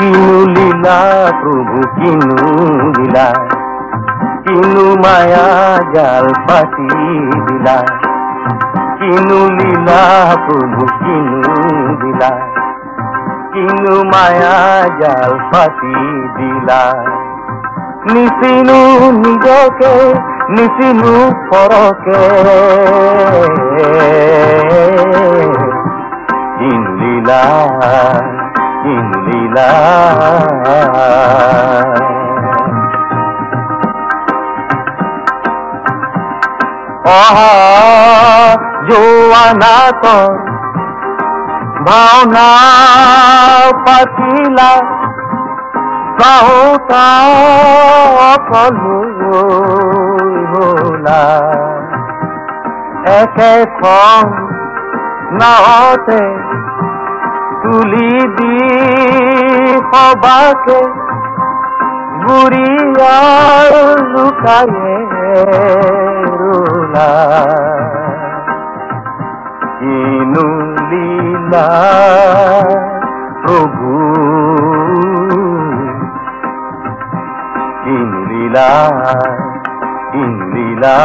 কিনু লীলা, প্রভু কিনু লীলা, কিনু মায়া জাল পাতি দিলা। কিনু লীলা, প্রভু কিনু দিলা কিনু মায়া জাল পাতি দিলা। নিচিনু নিজকে নিচিনু পৰকে কিনু লীলা, কিনু লীলা অহা জোৱানাকৰ ভাওনা পাতিলা। অকলো হলা একেখন নাৱতে তুলি দি সবাকে বুঢ়িয়াৰ লুকায়ে ৰোলা কিনু লীলা প্রভু কিনু লীলা কিনু লীলা।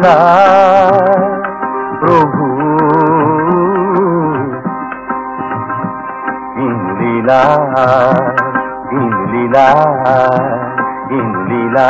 লীলা প্রভু ইন্দিলা ইন্দিলা ইন্দিলা